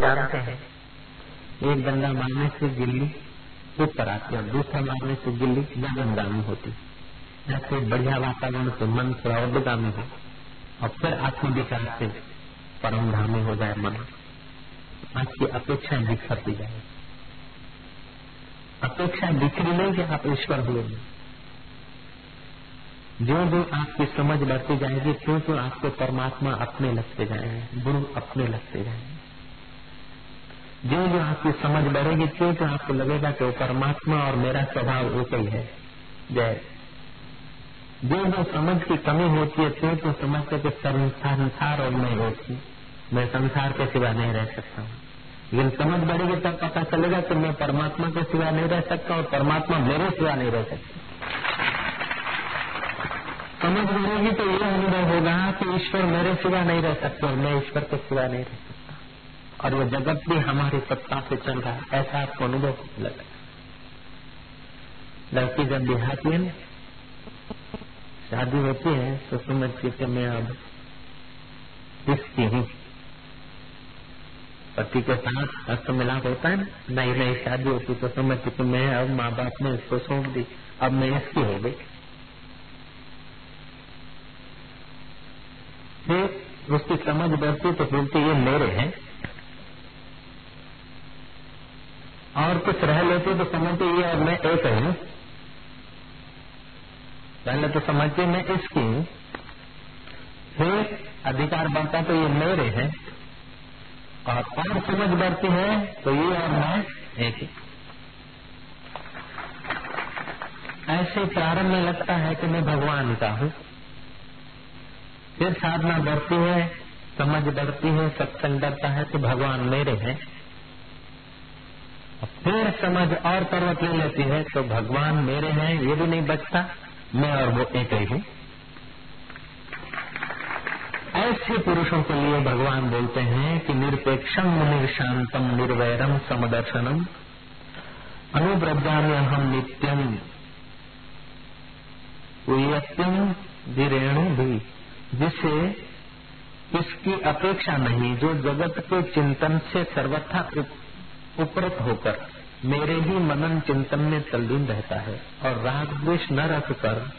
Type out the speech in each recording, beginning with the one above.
जानते हैं। एक डंडा मारने से गिल्ली ऊपर आती है दूसरा मारने से गिल्ली गगनगामी होती ऐसे बढ़िया वातावरण से मन थोड़ा उद्गामी हो और फिर आत्मविकास से परम धामी हो जाए मन। आज की अपेक्षा बिखरती जाए। अपेक्षा बिखरी नहीं कि आप ईश्वर हुए जो जो आपकी समझ बढ़ती जाएगी क्यों क्यों आपको परमात्मा अपने लगते जाएँगे गुरु अपने लगते जाएँगे। जो जो आपकी समझ बढ़ेगी, क्यों तो आपको लगेगा कि वो परमात्मा और मेरा स्वभाव एक ही है? जय। जो जो समझ की कमी होती है, क्यों तो समझते कि संसार और मैं एक हूँ। मैं संसार के सिवा नहीं रह सकता हूँ। लेकिन समझ बढ़ेगी तब पता चलेगा कि मैं परमात्मा के सिवा नहीं रह सकता और परमात्मा मेरे सिवा नहीं रह सकता। समझ बढ़ेगी तो ये अनुभव होगा कि ईश्वर मेरे सिवा नहीं रह सकते और मैं ईश्वर के सिवा नहीं रह सकता। और वो जगत भी हमारी सत्ता से चल रहा है। ऐसा आपको अनुभव लगा। लड़की जब देहाती है शादी होती है तो समझती कि मैं अब इसकी हूँ पति के साथ हस्त मिलाप होता है ना नई नई शादी होती तो समझती कि मैं अब माँ बाप ने इसको सौंप दी। अब मैं इसकी हो गई। फिर उसकी समझ बढ़ती तो बोलती ये मेरे हैं। और कुछ रह लेते तो समझते ये और मैं एक हूँ। पहले तो समझते मैं इसकी हूँ। फिर अधिकार बढ़ता तो ये मेरे हैं। और और समझ बढ़ती है तो ये और मैं एक ही। ऐसे प्रारंभ में लगता है कि मैं भगवान का हूँ। फिर साधना बढ़ती है, समझ बढ़ती है, सत्संग बढ़ता है तो भगवान मेरे हैं। फिर समझ और पर्वत ले लेती है तो भगवान मेरे हैं, ये भी नहीं बचता, मैं और वो एक ही हूँ। ऐसे पुरुषों के लिए भगवान बोलते हैं कि निरपेक्षम निर्शांतम निर्वैरम समदर्शनम। अनुव्रजाम्य हम नित्यम। उयत्यम विरेणु भी, जिसे इसकी अपेक्षा नहीं, जो जगत के चिंतन से सर्वथा उपरत होकर मेरे ही मनन चिंतन में तल्लीन रहता है और राग द्वेष न रख कर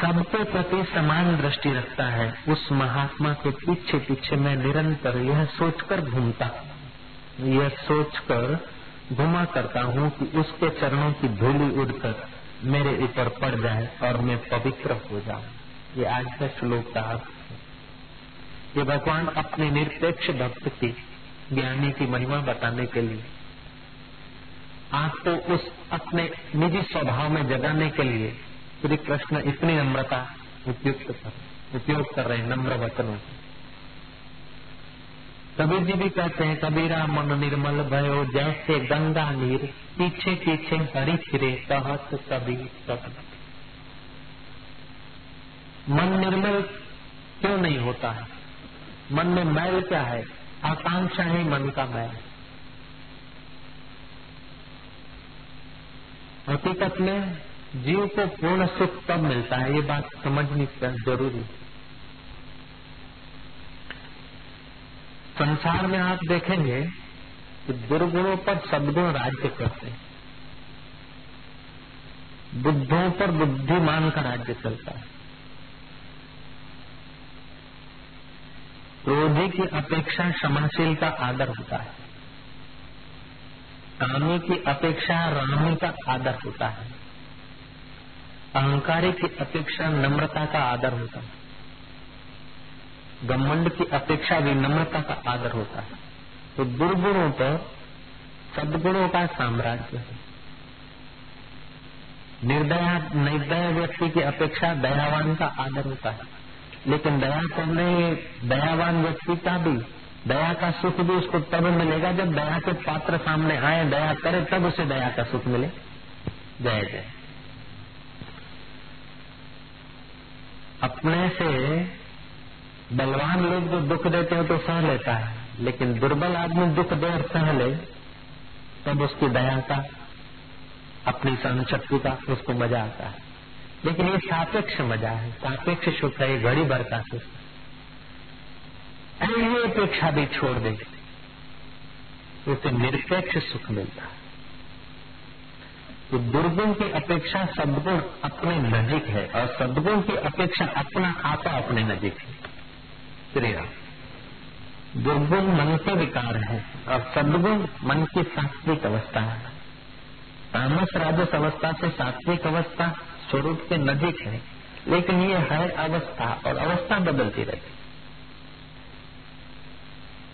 सबके प्रति समान दृष्टि रखता है, उस महात्मा के पीछे पीछे मैं निरंतर यह सोचकर घूमता यह सोचकर घुमा करता हूँ कि उसके चरणों की धूली उड़कर मेरे ऊपर पड़ जाए और मैं पवित्र हो जाऊँ। ये आज का श्लोक का अर्थ है ये भगवान अपने निरपेक्ष भक्त की ज्ञानी की महिमा बताने के लिए, आपको तो उस अपने निजी स्वभाव में जगाने के लिए श्री कृष्ण इतनी नम्रता उपयुक्त कर, उपयोग कर रहे नम्र वचनों से। कबीर जी भी कहते हैं, कबीरा मन निर्मल भयो, जैसे गंगा नीर, पीछे पीछे हरी फिरे कहत कबीर मन निर्मल क्यों नहीं होता है? मन में मैल क्या है? आकांक्षा ही मन का मैल हकीकत में जीव को पूर्ण सुख तब मिलता है, ये बात समझनी ज़रूरी संसार में आप देखेंगे कि दुर्गुणों पर सदगुण राज्य करते हैं। बुद्धों पर बुद्धिमान का राज्य चलता है। क्रोधी की अपेक्षा क्षमाशील का आदर होता है। कामी की अपेक्षा रामी का आदर होता है। अहंकारी की अपेक्षा नम्रता का आदर होता है। गमंड की अपेक्षा विनम्रता का आदर होता है। तो दुर्गुणों पर सदगुणों का साम्राज्य है। निर्दया, निर्दय व्यक्ति की अपेक्षा दयावान का आदर होता है। लेकिन दया करने, दयावान व्यक्ति का भी, दया का सुख भी उसको तब मिलेगा जब दया के पात्र सामने आए, दया करे, तब उसे दया का सुख मिले। जय जय। अपने से बलवान लोग जो दुख देते हैं तो सह लेता है, लेकिन दुर्बल आदमी दुख दे और सह ले, तब उसकी दया का, अपनी सहन शक्ति का उसको मज़ा आता है। लेकिन ये सापेक्ष मज़ा है। सापेक्ष सुख है घड़ी भर का सुख ये अपेक्षा भी छोड़ दे। उसे निरपेक्ष सुख मिलता है। तो दुर्गुण की अपेक्षा सदगुण अपने नजीक है और सदगुण की अपेक्षा अपना आपा अपने नजीक है। श्री दुर्गुण मन के विकार है और सदगुण मन की सात्विक अवस्था है। तामस राजस अवस्था से सात्विक अवस्था स्वरूप के नजीक है, लेकिन ये है अवस्था और अवस्था बदलती रहती।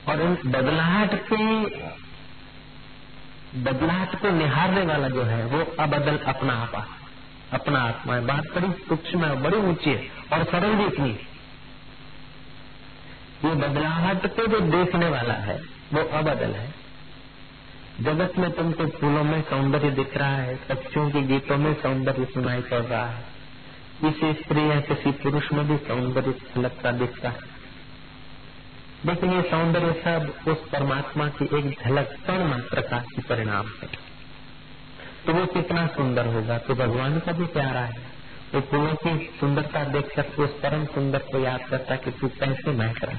और इन बदलाहट के, बदलाहट को निहारने वाला जो है, वो अबदल अपना आपा, अपना आत्मा है। बात बड़ी सूक्ष्म है, बड़ी ऊँची है और सरल भी इतनी ये बदलाहट को जो देखने वाला है, वो अबदल है। जगत में तुमको फूलों में सौंदर्य दिख रहा है, पक्षियों के गीतों में सौंदर्य सुनाई पड़ रहा है। किसी स्त्री या किसी पुरुष में भी सौंदर्य लगता दिखता है। लेकिन ये सौंदर्य सब उस परमात्मा की एक झलक कण मात्र का ही परिणाम है। तो वो कितना सुंदर होगा तो भगवान का भी प्यारा है। वो तो फूलों की सुंदरता देख कर उस परम सुंदर को याद करता कि तू कैसे महक रहा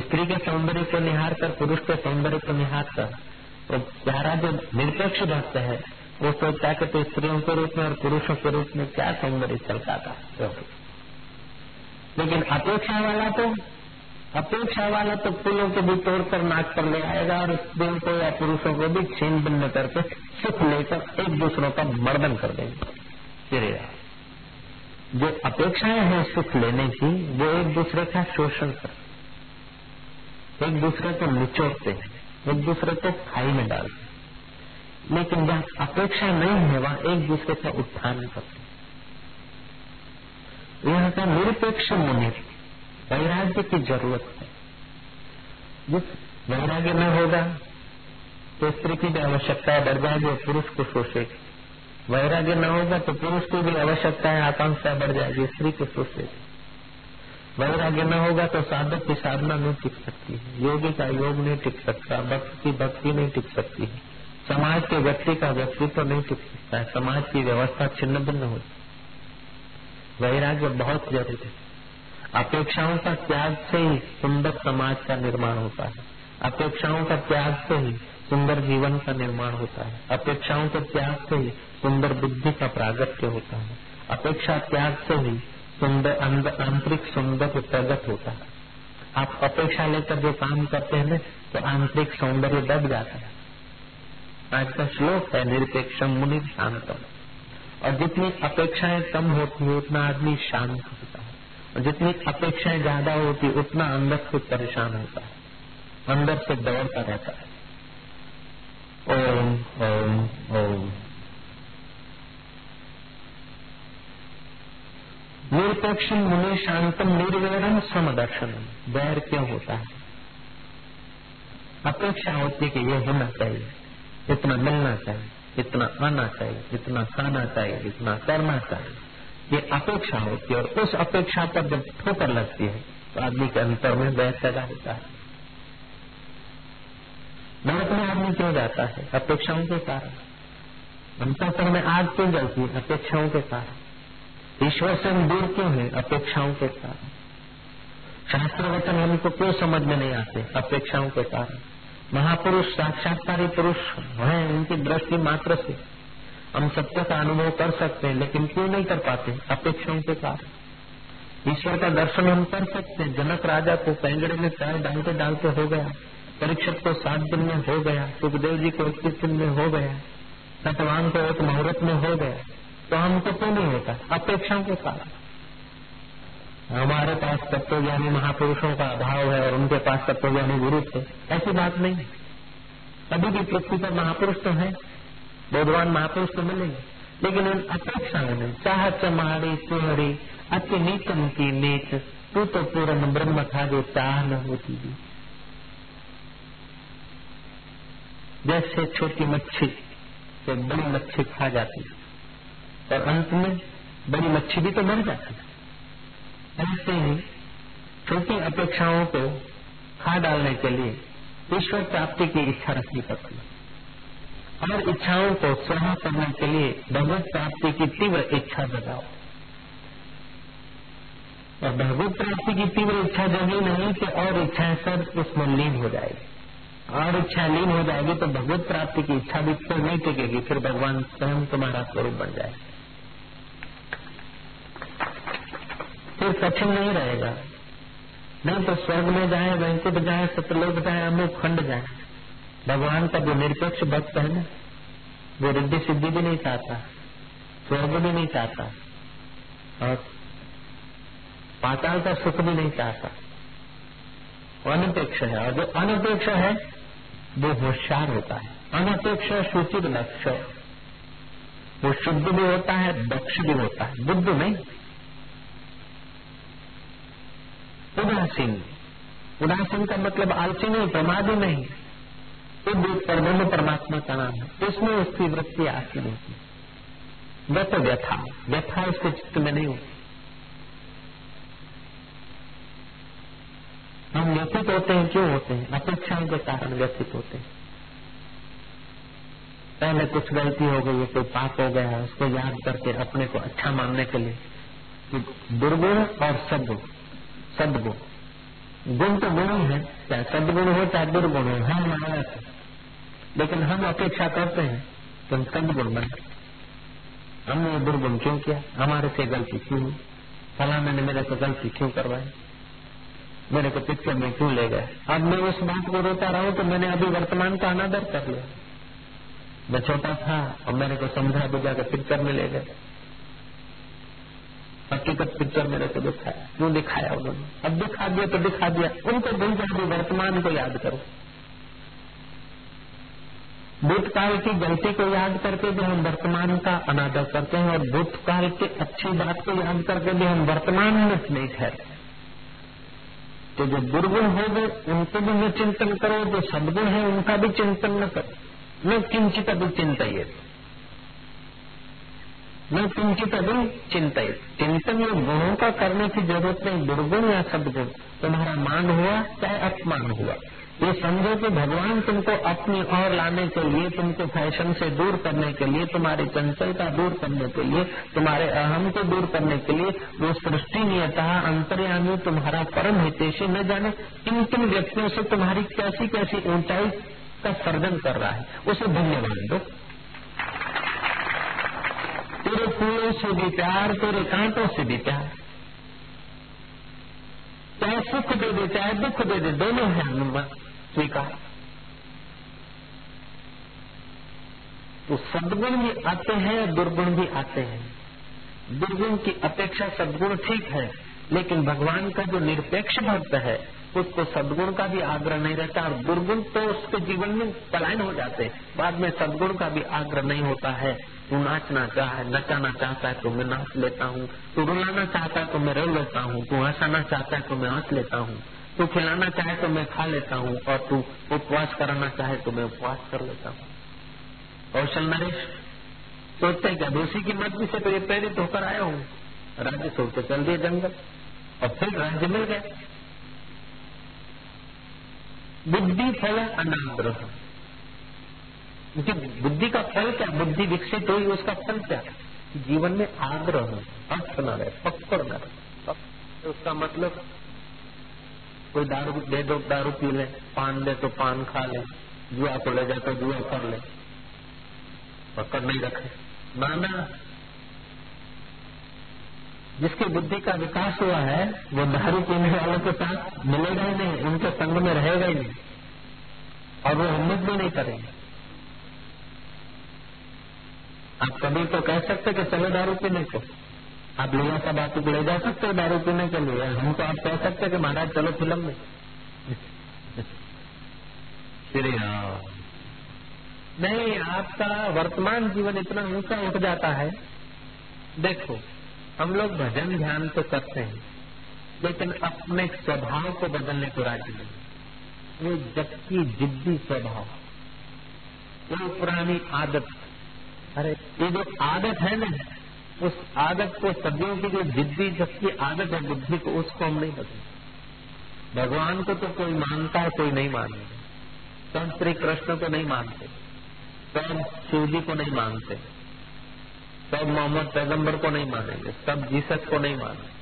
स्त्री के सौंदर्य को निहार कर, पुरुष के सौंदर्य को निहार कर तो प्यारा जो निरपेक्ष भक्त है, वो सोचता है कि तो स्त्रियों के रूप में और पुरुषों के रूप में क्या सौंदर्य चलता था। लेकिन अपेक्षा वाला तो अपेक्षा वाला तो फूलों को भी तोड़कर नाक कर ले आएगा और स्त्रियों को या पुरुषों को भी छीन भिन्न करके सुख लेकर एक दूसरों का मर्दन कर देंगे। श्री जो अपेक्षाएँ हैं सुख लेने की, वो एक दूसरे का शोषण कर, एक दूसरे को निचोड़ते हैं। एक दूसरे को खाई में डालते लेकिन जहाँ अपेक्षा नहीं है, वहाँ एक दूसरे का उत्थान करते। यहाँ का निरपेक्ष मुनि, वैराग्य की ज़रूरत है। जिस वैराग्य में होगा तो स्त्री की भी आवश्यकता है, बढ़ जाएगी पुरुष को सोचेगी वैराग्य न होगा तो पुरुष की भी आवश्यकता है, आकांक्षा बढ़ जाएगी, स्त्री को शोषेगी। वैराग्य न होगा तो साधक की साधना नहीं टिक सकती है। योगी का योग नहीं टिक सकता, भक्त की भक्ति नहीं टिक सकती है। समाज के व्यक्ति का व्यक्तित्व तो नहीं टिक सकता है। समाज की व्यवस्था छिन्न भिन्न होती वैराग्य बहुत ज़रूरी है। अपेक्षाओं का त्याग से ही सुंदर समाज का निर्माण होता है। अपेक्षाओं का त्याग से ही सुंदर जीवन का निर्माण होता है। अपेक्षाओं के त्याग से ही सुंदर बुद्धि का प्रागत्य होता है। अपेक्षा त्याग से ही सुंदर आंतरिक सौंदर्य प्रगट होता है। आप अपेक्षा लेकर जो काम करते हैं तो आंतरिक सौंदर्य दब जाता है। आज का श्लोक है निरपेक्ष मुनि शांतम। और जितनी अपेक्षाएँ कम होती है, उतना आदमी शांत होता है। और जितनी अपेक्षाएँ ज़्यादा होती उतना अंदर से परेशान होता है। अंदर से दौड़ता रहता है। ओम ओम ओम। निरपेक्ष मुनि शांतम निर्वैरम समदर्शनम वैर क्यों होता है? अपेक्षा होती है कि ये होना चाहिए। इतना मिलना चाहिए, इतना आना चाहिए, इतना खाना चाहिए, इतना करना चाहिए। ये अपेक्षा होती है और उस अपेक्षा पर जब ठोकर लगती है तो आदमी के अंतर में वह पैदा होता है। नरक में आदमी क्यों जाता है? अपेक्षाओं के कारण। अंतर में आग क्यों जलती है? अपेक्षाओं के कारण। ईश्वर से हम दूर क्यों है? अपेक्षाओं के कारण। शास्त्र वचन हमको क्यों समझ में नहीं आते? अपेक्षाओं के कारण। महापुरुष, साक्षात्कार पुरुष हैं उनकी दृष्टि मात्र से। हम सत्य का अनुभव कर सकते हैं, लेकिन क्यों नहीं कर पाते? अपेक्षाओं के कारण। ईश्वर का दर्शन हम कर सकते हैं। जनक राजा को पैंगड़े में चाय डालते डालते हो गया। परीक्षक को सात दिन में हो गया। सुखदेव जी को इक्कीस दिन में हो गया। सतवान को एक मुहूर्त में हो गया। तो हमको क्यों नहीं होता? अपेक्षाओं के कारण। हमारे पास तत्वज्ञानी महापुरुषों का अभाव है और उनके पास तत्वज्ञानी गुरु थे। ऐसी बात नहीं अभी भी पृथ्वी पर महापुरुष तो है। भगवान महापुरुष तो मिलेंगे। लेकिन उन अपेक्षाओं में चाह चमाड़ी तुहरी अति नीचम की नीच तू तो पूर्ण ब्रह्म था जो चाह न होती थी। जैसे छोटी मच्छी से बड़ी मच्छी खा जाती है और अंत में बड़ी मच्छी भी तो मर जाती है। ऐसे ही छोटी अपेक्षाओं को खा डालने के लिए ईश्वर प्राप्ति की इच्छा रखनी पड़ती है। और इच्छाओं को स्वर्ण करने के लिए भगवत प्राप्ति की तीव्र इच्छा जगाओ। और भगवत प्राप्ति की तीव्र इच्छा जगी नहीं कि और इच्छाएँ सब उसमें लीन हो जाएगी। और इच्छा लीन हो जाएगी तो भगवत प्राप्ति की इच्छा भी फिर नहीं टिकेगी, फिर भगवान स्वयं तुम्हारा स्वरूप बन जाएगा। फिर कठिन नहीं रहेगा। नहीं तो स्वर्ग में जाए वैंकुट जाए, सतलोक जाए अमुक खंड जाए। भगवान का जो निरपेक्ष भक्त है ना, वो रिद्धि सिद्धि भी नहीं चाहता, स्वर्ग भी नहीं चाहता, और पाताल का सुख भी नहीं चाहता। अनपेक्ष है, और जो अनपेक्ष है, वो होशियार होता है। अनपेक्ष सूचित लक्ष्य वो शुद्ध भी होता है, दक्ष भी होता है। बुद्ध नहीं। उदासीन। उदासीन का मतलब आलसी नहीं प्रमादी नहीं। परब्रह्म परमात्मा का नाम है। इसमें उसकी वृत्ति आती नहीं व्यथ व्यथा। व्यथा उसके चित्त में नहीं होती। हम व्यथित होते हैं, क्यों होते हैं? अपेक्षाओं के कारण व्यथित होते हैं। पहले कुछ गलती हो गई है कोई पाप हो गया है उसको याद करके अपने को अच्छा मानने के लिए दुर्गुण और सदगुण। सदगुण गुण तो गुण ही है, चाहे सदगुण हो, चाहे दुर्गुण हो, हम माया से लेकिन हम अपेक्षा करते हैं कि हम सदगुण बने। हमने दुर्गुण क्यों किया? हमारे से गलती क्यों हुई? फलाने ने मेरे से गलती क्यों करवाई? मेरे को पिक्चर में क्यों ले गए? अब मैं उस बात को रोता रहा हूँ तो मैंने अभी वर्तमान का अनादर कर लिया। मैं छोटा था और मेरे को समझा बुझा के पिक्चर में ले गए। हकीकत पिक्चर मेरे को दिखाया। क्यों दिखाया उन्होंने? अब दिखा दिया तो दिखा दिया। उनको भूल जाओ वर्तमान को याद करो। भूतकाल की गलती को याद करके भी हम वर्तमान का अनादर करते हैं और भूतकाल की अच्छी बात को याद करके भी हम वर्तमान में नहीं ठहरते तो जो दुर्गुण हो गए उनको भी न चिंतन करो, जो सदगुण है, उनका भी चिंतन न करो। न किंचित अभी चिंतित न किंचित अभी चिंतित चिंतन या गुणों का करने की ज़रूरत नहीं, दुर्गुण या सदगुण तुम्हारा मान हुआ, चाहे अपमान हुआ। ये समझो कि भगवान तुमको अपनी ओर लाने के लिए, तुमको फ़ैशन से दूर करने के लिए, तुम्हारी चंचलता दूर करने के लिए, तुम्हारे अहम को दूर करने के लिए, वो सृष्टि नियता अंतर्यामी तुम्हारा परम हितेशी न जाने, किन किन व्यक्तियों से तुम्हारी कैसी कैसी ऊंचाई का सर्जन कर रहा है, उसे धन्यवाद दो। तेरे फूलों से भी प्यार, तेरे कांटों से भी प्यार। चाहे सुख दे दे, चाहे दुख दे दे, दोनों है स्वीकार। तो सदगुण भी आते हैं, दुर्गुण भी आते हैं। दुर्गुण की अपेक्षा सदगुण ठीक है, लेकिन भगवान का जो निरपेक्ष भक्त है, उसको सदगुण का भी आग्रह नहीं रहता, और दुर्गुण तो उसके जीवन में पलायन हो जाते बाद में सदगुण का भी आग्रह नहीं होता है। तू नाचना चाहे, नचाना चाहता है तो मैं नाच लेता हूँ। तू रुलाना चाहता है तो मैं रो लेता हूँ। तू हंसाना चाहता है तो मैं हंस लेता हूँ। तू खिलाना चाहे तो मैं खा लेता हूँ। और तू उपवास कराना चाहे तो मैं उपवास कर लेता हूँ। कौशल नरेश, सोचते क्या? दोषी की मर्ज़ी से तो ये प्रेरित होकर आया हूँ। राज्य के चल दिए जंगल। और फिर राज्य मिल गए। बुद्धि फल अनाग्रह बुद्धि का फल क्या? बुद्धि विकसित हुई, उसका फल क्या? जीवन में आग्रह, अर्थ न रहे, पकड़ न रहे। उसका मतलब कोई दारू, दे दो, दारू पी ले, पान दे तो पान खा ले, जुआ को ले जाए तो जुआ कर ले। पकड़ नहीं रखे। माना, जिसकी बुद्धि का विकास हुआ है, वो दारू पीने वालों के साथ मिलेगा ही नहीं, उनके संग में रहेगा ही नहीं। और वो हिम्मत भी नहीं करेंगे। आप कभी तो कह सकते कि चलो दारू पीने को। आप लीला का बातों को ले जा सकते हो दारू पीने के लिए। हम तो आप कह सकते कि महाराज, चलो फ़िल्म में। श्री राम। नहीं, आपका वर्तमान जीवन इतना ऊँचा उठ जाता है। देखो, हम लोग भजन ध्यान तो करते हैं, लेकिन अपने स्वभाव को बदलने को राज़ी नहीं। वो जबकि जिद्दी स्वभाव वो पुरानी आदत अरे, ये जो आदत है ना, उस आदत को सदियों की जो जिद्दी जबकि आदत है बुद्धि को, उसको हम नहीं बदलते भगवान को तो कोई मानता है, कोई नहीं मानता। सब श्री कृष्ण को नहीं मानते। सब शिव जी को नहीं मानते। सब मोहम्मद पैगंबर को नहीं मानेंगे। सब जीसस को नहीं मानेंगे।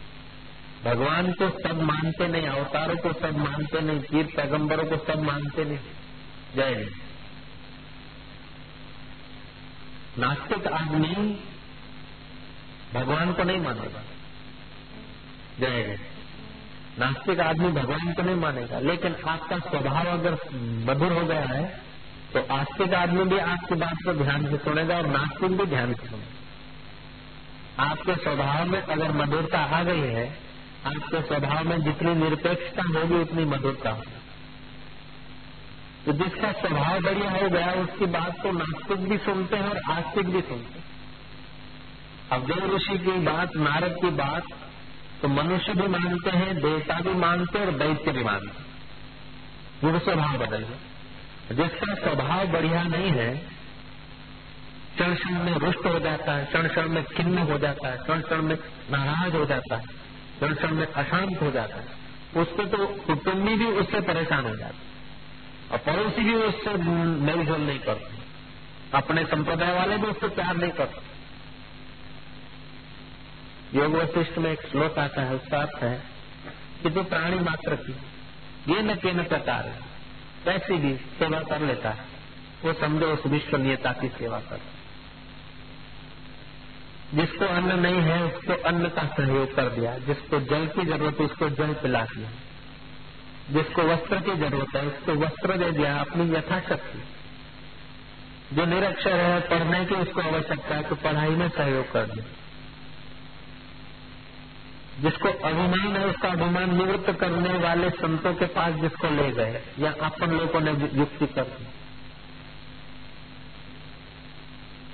भगवान को सब मानते नहीं, अवतारों को सब मानते नहीं, पीर पैगंबरों को सब मानते नहीं। जय नास्तिक आदमी भगवान को नहीं मानेगा। जय नास्तिक आदमी भगवान को नहीं मानेगा। लेकिन आपका स्वभाव अगर मधुर हो गया है तो आस्तिक आदमी भी आपकी बात को ध्यान से सुनेगा और नास्तिक भी ध्यान से सुनेगा। आपके स्वभाव में अगर मधुरता आ गई है, आपके स्वभाव में जितनी निरपेक्षता होगी, उतनी मधुरता होगी। तो जिसका स्वभाव बढ़िया हो गया, उसकी बात को नास्तिक भी सुनते हैं और आस्तिक भी सुनते हैं। अब देव ऋषि की बात, नारद की बात तो मनुष्य भी मानते हैं, देवता भी मानते हैं और दैत्य भी मानते हैं। वो स्वभाव बदल गया। जिसका स्वभाव बढ़िया नहीं है क्षण क्षण में रुष्ट हो जाता है क्षण क्षण में खिन्न हो जाता है क्षण क्षण में नाराज़ हो जाता है क्षण क्षण में अशांत हो जाता है। उसको तो कुटुम्बी भी उससे परेशान हो जाता है। और पड़ोसी भी उससे मेलजोल नहीं करते। अपने संप्रदाय वाले भी उससे प्यार नहीं करते। योग वशिष्ठ में एक श्लोक आता है उसका अर्थ है, कि जो प्राणी मात्र की, ये न के न प्रकार कैसी भी सेवा कर लेता है। वो समझो उस विश्वनीयता की सेवा कर। जिसको अन्न नहीं है, उसको अन्न का सहयोग कर दिया। जिसको जल की ज़रूरत है, उसको जल पिला दिया। जिसको वस्त्र की ज़रूरत है, उसको वस्त्र दे दिया अपनी यथाशक्ति। जो निरक्षर है, पढ़ने की उसको आवश्यकता है तो पढ़ाई में सहयोग कर दिया जिसको अभिमान है, उसका अभिमान निवृत्त करने वाले संतों के पास जिसको ले गए, या अपन लोगों ने युक्ति कर दी।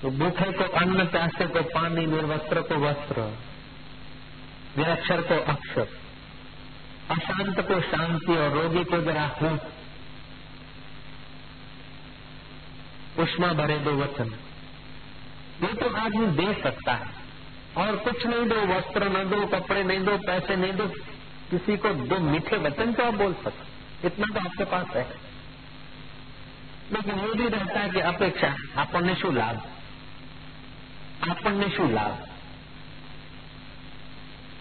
तो भूखे को अन्न, प्यासे को पानी, निर्वस्त्र को वस्त्र, निरक्षर को अक्षर। अशांत को शांति और रोगी को जरा हूं उष्मा भरे दो वचन ये तो आदमी दे सकता है और कुछ नहीं दो वस्त्र न दो कपड़े नहीं दो पैसे नहीं दो किसी को दो मीठे वचन तो आप बोल सकते इतना तो आपके पास है लेकिन ये भी रहता है कि अपेक्षा આપણને શું લાભ આપણને શું लाभ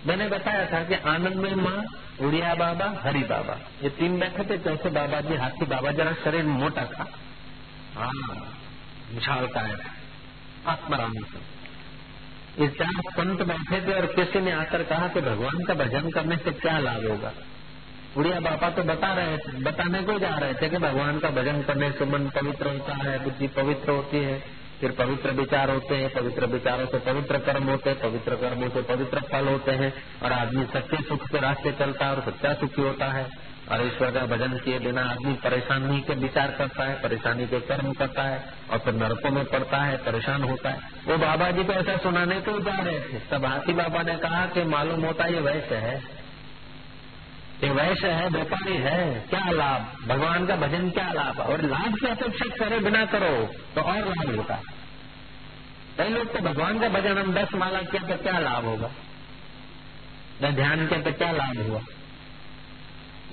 मैंने बताया था कि आनंद में माँ, उड़िया बाबा, हरि बाबा। ये तीन बैठे थे, चौथे बाबा जी, हाथी बाबा, जरा शरीर मोटा था। हाँ विशाल का है। आत्माराम ये चार संत बैठे थे और किसी ने आकर कहा कि भगवान का भजन करने से क्या लाभ होगा? उड़िया बापा तो बता रहे थे, बताने को जा रहे थे कि भगवान का भजन करने से मन पवित्र होता है, बुद्धि पवित्र होती है। फिर पवित्र विचार होते हैं, पवित्र विचारों से पवित्र कर्म होते हैं, पवित्र कर्मों से पवित्र फल होते हैं और आदमी सच्चे सुख के रास्ते चलता है और सच्चा सुखी होता है। और ईश्वर का भजन किए बिना आदमी परेशानी के विचार करता है, परेशानी के कर्म करता है और फिर नरकों में पड़ता है, परेशान होता है। वो बाबा जी को ऐसा सुनाने को जा रहे थे? तब हाथी बाबा ने कहा कि मालूम होता ये वैसे है। ये वैश्य है, व्यापारी है, क्या लाभ? भगवान का भजन क्या लाभ? और लाभ की अपेक्षा करे बिना करो तो और लाभ होता है। कई लोग तो भगवान का भजन हम दस माला किया तो क्या लाभ होगा? न ध्यान किया तो क्या लाभ हुआ?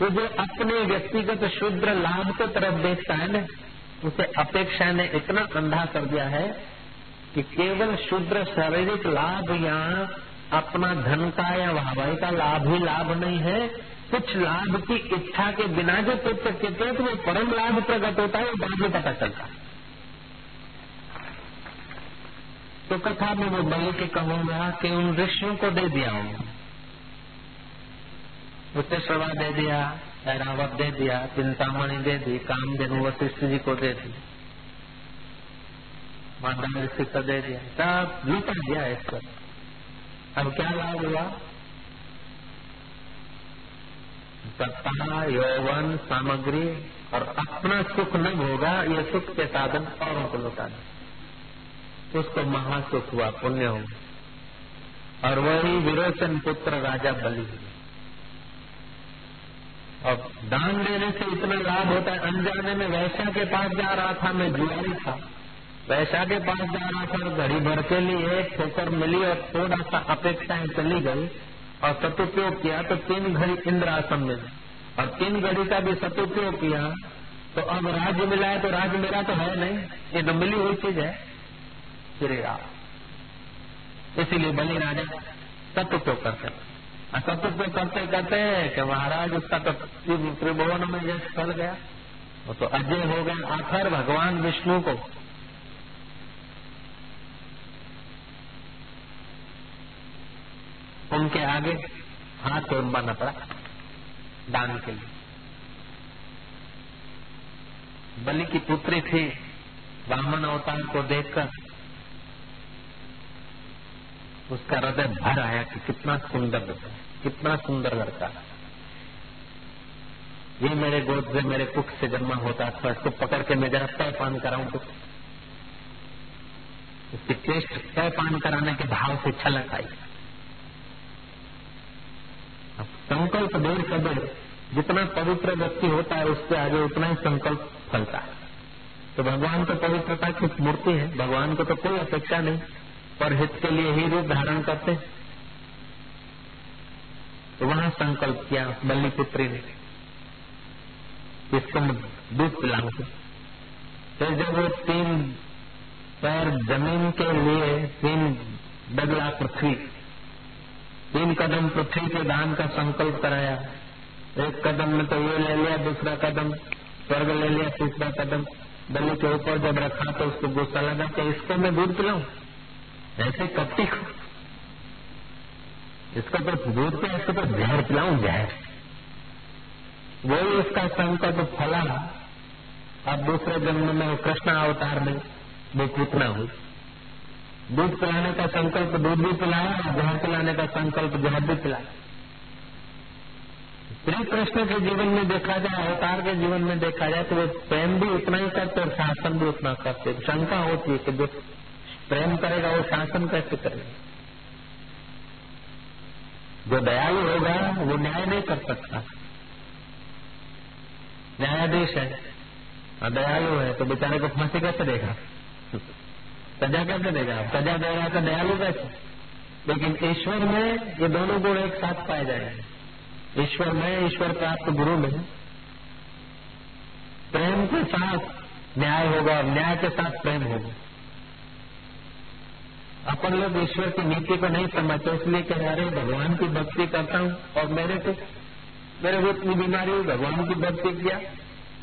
तो जो अपने व्यक्तिगत तो शुद्र लाभ को तरफ़ देखता है ना, उसे अपेक्षा ने इतना अंधा कर दिया है कि केवल शुद्र शारीरिक लाभ या अपना धन का या वाहवाही का लाभ ही लाभ नहीं है कुछ लाभ की इच्छा के बिना जो चित्त कहते हैं तो वो परम लाभ प्रकट होता है वो बाद में पता चलता है। तो कथा में वो बल के कहूँगा कि उन ऋषियों को दे दिया हूँ। उसे सवा दे दिया, ऐरावत दे दिया चिंतामणि दे दी काम देनु वशिष्ठ जी को दे दी। माता ऋषि को दे दिया। सब लूटा दिया इस पर अब क्या लाभ हुआ? सत्ता, यौवन, सामग्री और अपना सुख न होगा ये सुख के साधन औरों को लुटा दे उसको महासुख हुआ, पुण्य हुआ। और वही विरोचन पुत्र राजा बलि और दान देने से इतना लाभ होता है, अनजाने में वैश्या के पास जा रहा था, मैं जुआरी था। वैश्या के पास जा रहा था घड़ी भर के लिए एक ठोकर मिली और थोड़ा सा अपेक्षाएँ चली गई। और सदुपयोग किया तो तीन घड़ी इंद्र आसन में। और तीन घड़ी का भी सदुपयोग किया तो अब राज्य मिला है तो राज्य मेरा तो है नहीं, ये तो मिली हुई चीज़ है। श्री राम इसीलिए बलि राजा सदुपयोग करते कुछ करते करते कि महाराज उसका तो त्रिभुवन में यश फल गया। वो तो अजय हो गए आखिर भगवान विष्णु को। उनके आगे हाथ तोड़वाना पड़ा दान के लिए। बलि की पुत्री थी, ब्राह्मण अवतार को देखकर उसका हृदय भर आया कि कितना सुंदर लड़का कितना सुंदर लड़का ये मेरे गोद से, मेरे कुख से जन्मा होता था, इसको पकड़ के मैं जरा तय पान कराऊं तो उसकी टेस्ट तय पान कराने के भाव से छलक आई। संकल्प देर कदर जितना पवित्र व्यक्ति होता है उससे आगे उतना ही संकल्प फलता है। तो भगवान तो पवित्रता की मूर्ति है। भगवान को तो कोई अपेक्षा नहीं। पर हित के लिए ही रूप धारण करते तो वहाँ संकल्प किया बल्ली पुत्री ने। इसको दूध पिलाऊँगी फिर जब वो तीन पैर ज़मीन के लिए, तीन बदला पृथ्वी तीन कदम पृथ्वी के दान का संकल्प कराया। एक कदम में तो ये ले लिया, दूसरा कदम, स्वर्ग ले लिया, तीसरा कदम। बलि के ऊपर जब रखा तो उसको गुस्सा लगा कि इसको मैं दूध पिलाऊं ऐसे कपटी इसको तो दूध पे, इसको तो जहर पिलाऊ जहर। वही उसका संकल्प फला। अब दूसरे जन्म में कृष्ण अवतार में वो पूतना हुई। दूध पिलाने का संकल्प दूध भी पिलाया और जहर पिलाने का संकल्प जहर भी पिलाया। श्री कृष्ण के जीवन में देखा जाए, अवतार के जीवन में देखा जाए तो वो प्रेम भी उतना ही करते और शासन भी उतना करते शंका होती है कि जो प्रेम करेगा, वो शासन कैसे करेगा? जो दयालु होगा, वो न्याय नहीं कर सकता। न्यायाधीश है। और दयालु है तो बेचारे को फांसी कैसे देगा? सजा कैसे देगा। सजा दे रहा तो दयालु कैसे? लेकिन ईश्वर में ये दोनों गुण एक साथ पाए जाएँगे ईश्वर में ईश्वर प्राप्त गुरु में। प्रेम के साथ न्याय होगा और न्याय के साथ प्रेम होगा। अपन लोग ईश्वर की नीति को नहीं समझते, इसलिए कह रहे भगवान की भक्ति करता हूँ और मेरे को मेरे को इतनी बीमारी हुई, भगवान की भक्ति किया।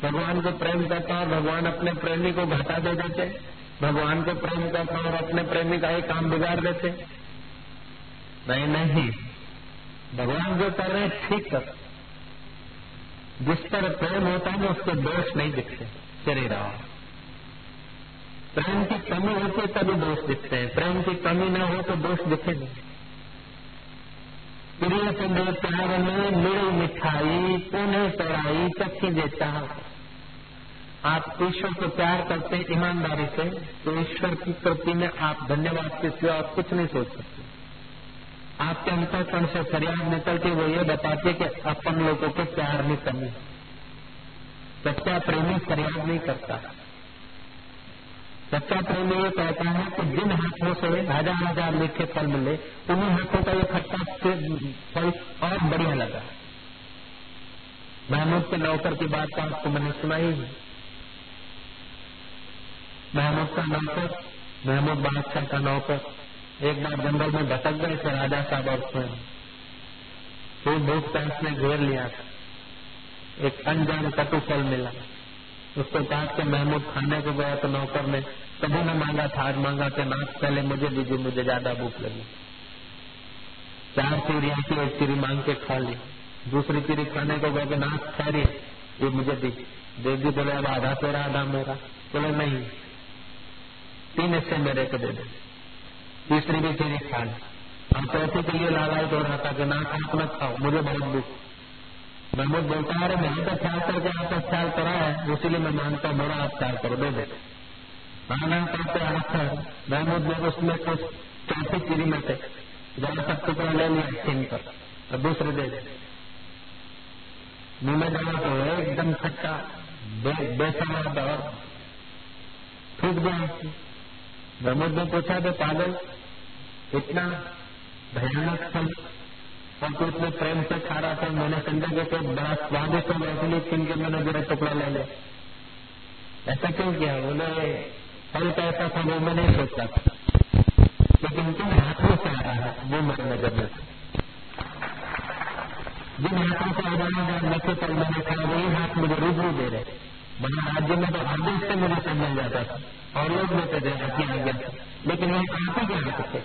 भगवान को प्रेम करता हूँ, भगवान अपने प्रेमी को घटा दे देते भगवान को प्रेम करता और अपने प्रेमी का ही काम बिगाड़ देते। नहीं नहीं। भगवान जो कर रहे हैं, ठीक कर। जिस पर प्रेम होता है, उसके दोष नहीं दिखते, चले रहा। प्रेम की कमी होती है तभी दोष दिखते हैं। प्रेम की कमी न हो तो दोष दिखे नहीं। प्रिय प्यार में मिली मिठाई पुनः चढ़ाई चक्की देता आप ईश्वर को प्यार करते हैं, ईमानदारी से तो ईश्वर की कृति में आप धन्यवाद के सिवा और कुछ नहीं सोच सकते। आपके अंतकरण से फरियाद निकलती वो ये बताते कि अपन लोगों को प्यार नहीं करनी। सच्चा प्रेमी फरियाद नहीं करता। सच्चा प्रेमी ये कहता है कि जिन हाथों से हज़ार हज़ार मीठे फल मिले, उन्हीं हाथों का ये खट्टा फल और बढ़िया लगा। महमूद के नौकर की बात तो आपको मैंने सुनाई है। महमूद का नौकर महमूद बादशाह का नौकर एक बार जंगल में भटक गए थे राजा साहब और स्वयं। फिर भूख प्यास ने घेर लिया था। एक अनजान कटु फल मिला। उसको काट के महमूद खाने को गया तो नौकर ने कभी न मांगा था मांगा के नाथ पहले मुझे दीजिए, मुझे ज़्यादा भूख लगी। चार चीरिया की एक चीरी मांग के खा ली। दूसरी चीरी खाने को गए नाथ ठहरी ये मुझे दी देवी बोले, अब आधा तेरा आधा मेरा। बोले, नहीं तीन हिस्से मेरे को दे दे। तीसरी भी तेरी खा ली हम पैसे के लिए लालच हो रहा था कि ना आप न खाओ मुझे बहुत दुख। महमूद बोलता है मैंने तो ख्याल करके आपका ख्याल करा है, इसीलिए मैं मानता हूँ, मेरा आप ख्याल करो, दे दे। माना करते आता है महमूद ने उसमें कुछ चौथी चिरी में थे जरा सब टुकड़ा ले लिया, छीन कर, और दूसरे दे दे। मुँह में जाना तो एकदम खट्टा बेसवाद और फूट गया। ब्रह्मद ने पूछा कि पागल, इतना भयानक फल और तू इतने प्रेम से खा रहा था। मैंने समझा कि तो बड़ा स्वादिष्ट होगा इसलिए छीन के मैंने जरा टुकड़ा ले लिया। ऐसा क्यों किया? बोले फल कैसा था, वो मैं नहीं सोचता था। लेकिन तुम हाथों से आ रहा है, वो मेरे नज़र में जिन हाथों से अजाना जान नशे पर मैंने खाया वही हाथ मुझे रूबरू दे रहे बना राज्य में तो आदेश से मुझे सब मिल जाता था। और लोग देते थे आपकी आज्ञा लेकिन वही आप ही के हाथ थे।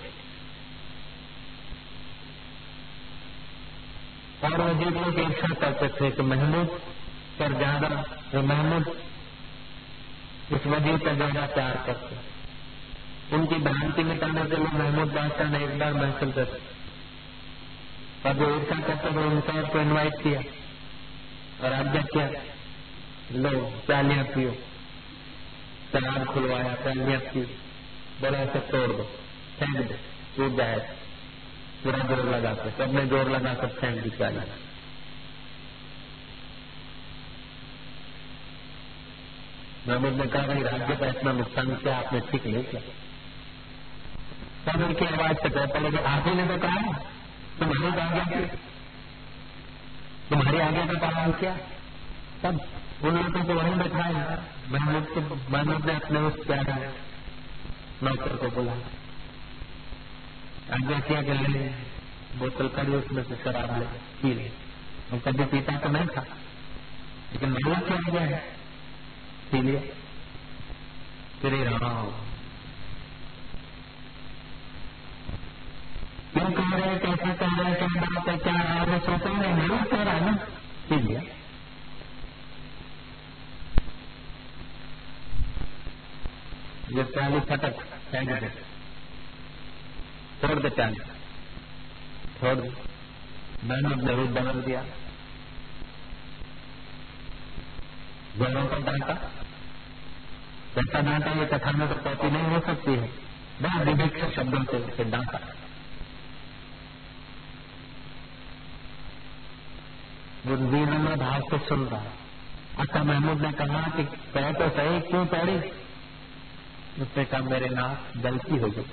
और वो जीतने की इच्छा करते थे कि महमूद पर ज़्यादा, वो महमूद इस वजह पर ज़्यादा प्यार करते उनकी भ्रांति मिटाने के लिए महमूद बादशाह ने एक बार महसूल करते और जो ईर्षा करते थे उन सबको इन्वाइट किया और आज्ञा किया। लो, प्यालियाँ पियो। शराब खुलवाया, प्यालियाँ पियो। बड़ा से तोड़ दो, फेंक दो टूट जाए पूरा ज़ोर लगा कर सबने ज़ोर लगा कर फेंक दी प्याली महमूद ने कहा, भाई, राज्य का इतना नुकसान किया, आपने ठीक नहीं किया। सब उनकी आवाज़ से कहता लेकिन ही ने तो कहा, तुम्हारी आज्ञा तुम्हारी आज्ञा का पालन किया, तब उन लोगों को वहीं बैठाया महमूद को महमूद ने अपने उस प्यारा नौकर को बोला आज्ञा किया कि ले, बोतल करी उसमें से शराब ले, पी ले। और कभी पीता तो नहीं था, लेकिन महमूद क्या आज्ञा है पी लिया। फिर रहा क्यों कह रहे कैसे कह रहे क्या बात है, क्या आगे सोचेंगे नहीं कह रहा ना कीजिए ये प्याली फटक फेंक दे छोड़ दे प्याली छोड़ दे मैंने अपने रूप बदल दिया। गौरव का डांटा कैसा डांटा ये कथा में तो कॉपी नहीं हो सकती है। बड़ा विभिन्न शब्दों से उसे डांटा। वो विनम्र भाव से सुन रहा। अच्छा महमूद ने कहा कि कह तो सही, क्यों पड़ी? उसने कहा, मेरे नाथ गलती हो गई।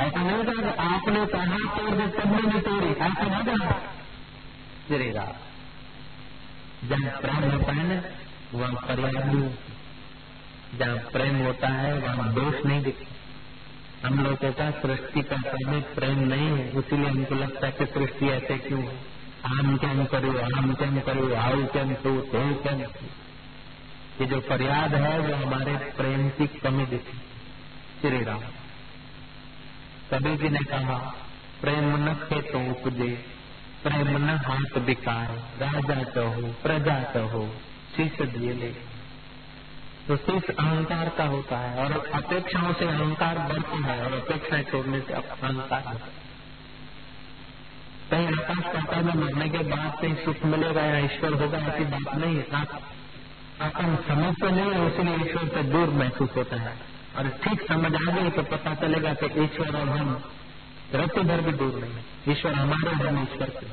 ऐसा नहीं कहा आपने कहा तोड़ दे तब मैंने तोड़ी। ऐसा नहीं कहा राम जहाँ प्रेम होता है ना, वहाँ होती। जहाँ प्रेम होता है, वहाँ दोष नहीं दिखता। हम लोगों का सृष्टि का समय प्रेम नहीं है, इसीलिए हमको लगता है कि सृष्टि ऐसे क्यों है? आम केम करो आम केम करो आओ केम तो केम ये जो फरियाद है वो हमारे प्रेम की कमी दिखी। श्री राम। कभी भी ने कहा, प्रेम न खेतों उपजे, प्रेम न हाथ बिकाए। राजा कहो प्रजा कहो शीश दिए ले। तो सिर्फ़ अहंकार का होता है और अपेक्षाओं से अहंकार बढ़ता है और अपेक्षाएँ छोड़ने से अहंकार कहीं आकाश पाता में मरने के बाद से सुख मिलेगा या ईश्वर होगा, ऐसी बात नहीं है। अपन समझते नहीं है, इसलिए ईश्वर से दूर महसूस होता है। और ठीक समझ आ गई तो पता चलेगा कि ईश्वर और हम रत्ते भर भी दूर नहीं ईश्वर हमारे हम ईश्वर के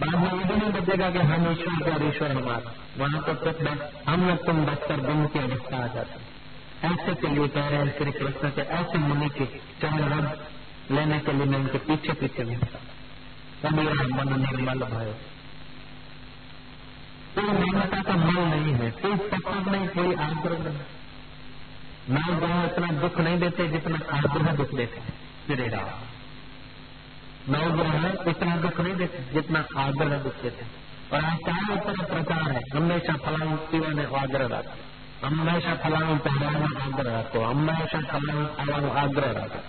बाद में ये भी नहीं बचेगा कि हम ईश्वर के और ईश्वर हमारा। वहाँ पर तो बस, हम न तुम बचकर गुम की अवस्था आ जाती ऐसे के लिए कह रहे हैं श्री कृष्ण के, ऐसे मुनि के चरण लेने के लिए मैं उनके पीछे पीछे घूमता मेरा मन निर्मल भयो कोई मान्यता का मन नहीं है, कोई पकड़ नहीं, कोई आग्रह नहीं। मैं इतना दुख नहीं देते, जितना आग्रह दुख देते श्री राम। नौ ग्रह इतना दुख नहीं देते, जितना आग्रह दुख देते और आज चारों प्रचार है, हमेशा फलाऊ शिव ने आग्रह रखो। हमेशा फलाऊ पहलाना आग्रह रखो, हमेशा फलाऊ फलाऊ आग्रह रखो।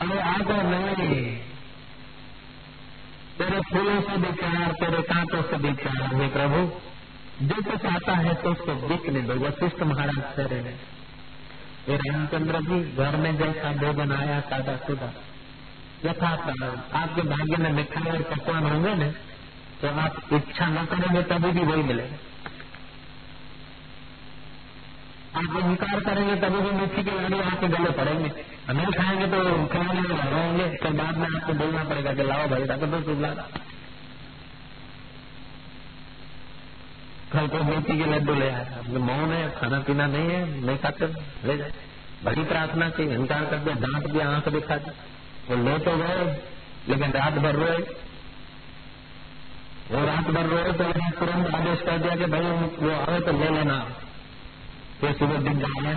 अरे आग्रह नहीं। तेरे फूलों से प्यार, तेरे कांटों से प्यार हे प्रभु। जो आता है तो उसको बिकने दो। वशिष्ठ महाराज कह रहे हैं। रामचंद्र जी घर में जैसा भोजन आया सादा सुधा यथा आपके भाग्य में मिठाई और पकवान होंगे न तो आप इच्छा न करेंगे तभी भी वही मिलेगा। आप इनकार करेंगे तभी भी मिट्टी के लाडू आपके गले पड़ेंगे। नहीं खाएँगे तो में लगाएँगे तो बाद में आपको बोलना पड़ेगा कि लाओ भाई, रख दो कल को मिट्टी के लड्डू ले आया। मौन है खाना पीना नहीं है, नहीं खाते, ले जाए। बड़ी प्रार्थना की, इनकार कर दे दांत भी आँख दिखा दी। वो ले तो गए, लेकिन रात भर रोए। वो रात भर रोए तो उन्हें तुरंत आदेश कर दिया कि भाई, वो आए तो ले लेना। फिर सुबह दिन जाए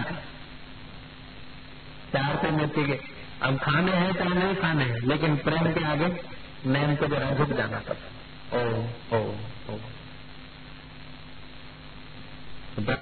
चार से मिट्टी के। अब खाने हैं चाहे नहीं खाने हैं, लेकिन प्रेम के आगे नैन को जरा झुक जाना पड़ता। ओ ओ ओ। about